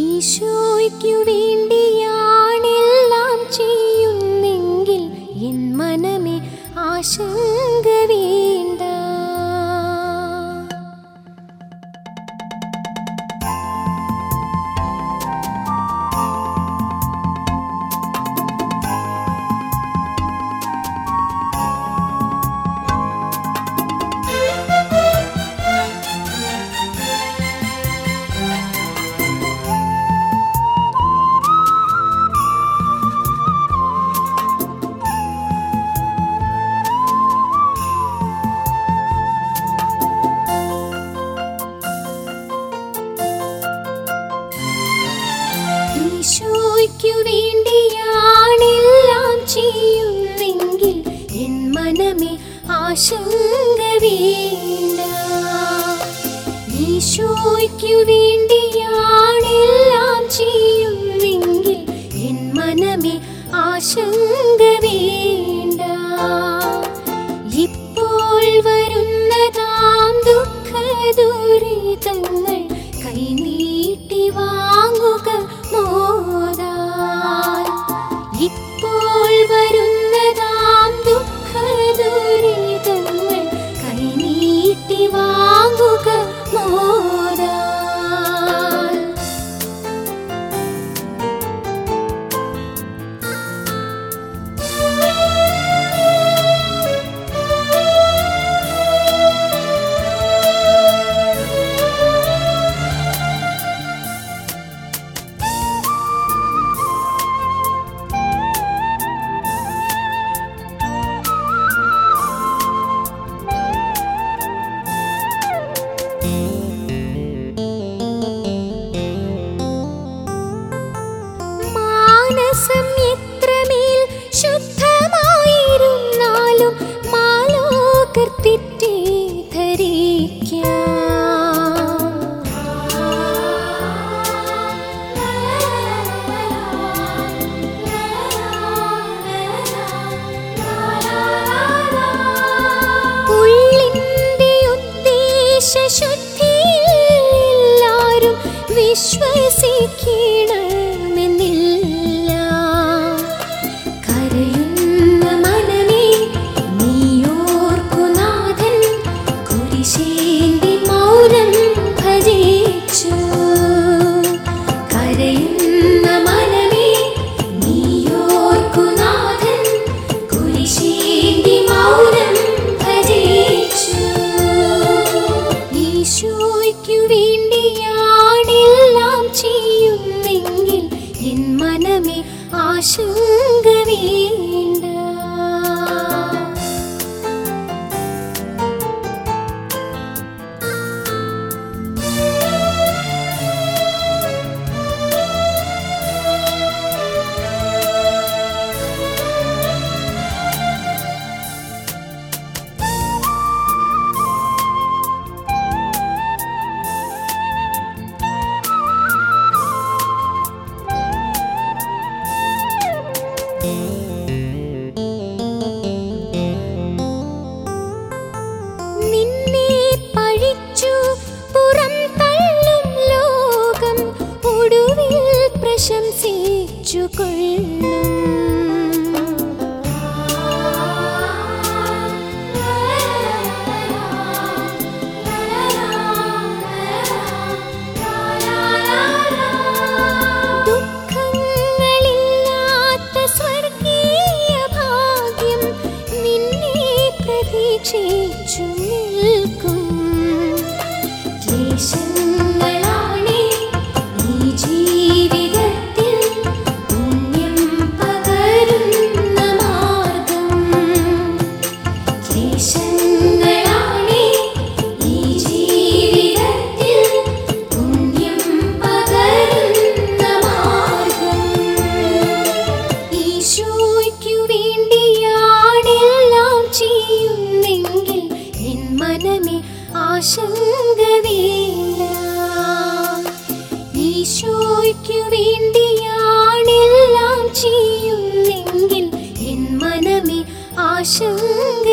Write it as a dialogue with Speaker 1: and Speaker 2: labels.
Speaker 1: ഈശോയ്ക്കു വേണ്ടി ഈശോയ്ക്കു വേണ്ടിയാണെല്ലാം ചെയ്യുന്നെങ്കിൽ എൻ മനമേ ആശങ്ക വേണ്ട. ഈശോയ്ക്കു വേണ്ടിയാണെല്ലാം ചെയ്യുന്നെങ്കിൽ എൻ മനമേ ആശങ്ക വേണ്ട. ഇപ്പോൾ വരുന്നതാം ദുഃഖ ദുരിതങ്ങൾ കൈനീട്ടി വാങ്ങുക ശുദ്ധിയിൽ എല്ലാരും വിശ്വസിക്കണമെന്നില്ല ആശങ്ക വേണ്ട പ്രശംസിച്ചു കൊള്ളും ദുഃഖങ്ങളില്ലാത്ത സ്വർഗീയ ഭാഗ്യം നിന്നെ പ്രതീക്ഷിച്ചു നിൽക്കും ആശങ്ക ഈശോയ്ക്കു വേണ്ടിയാണെല്ലാം ചെയ്യുന്നെങ്കിൽ എൻ മനമേ ആശങ്ക